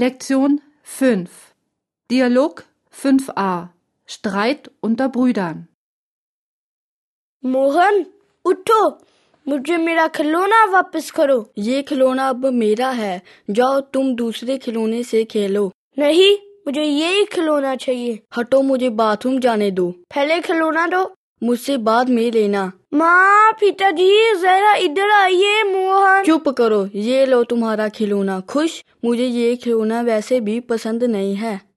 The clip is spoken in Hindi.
Lektion 5 Dialog 5a Streit unter Brüdern. Mohan, उठो। मुझे मेरा खिलौना वापस करो। ये खिलौना अब मेरा है। जाओ, तुम दूसरे खिलौने से खेलो। नहीं, मुझे यही खिलौना चाहिए। हटो, मुझे बाथरूम जाने दो। पहले खिलौना दो, मुझसे बाद में लेना। माँ, पिताजी, जरा इधर आइए। मोहन चुप करो, ये लो तुम्हारा खिलौना। खुश? मुझे ये खिलौना वैसे भी पसंद नहीं है।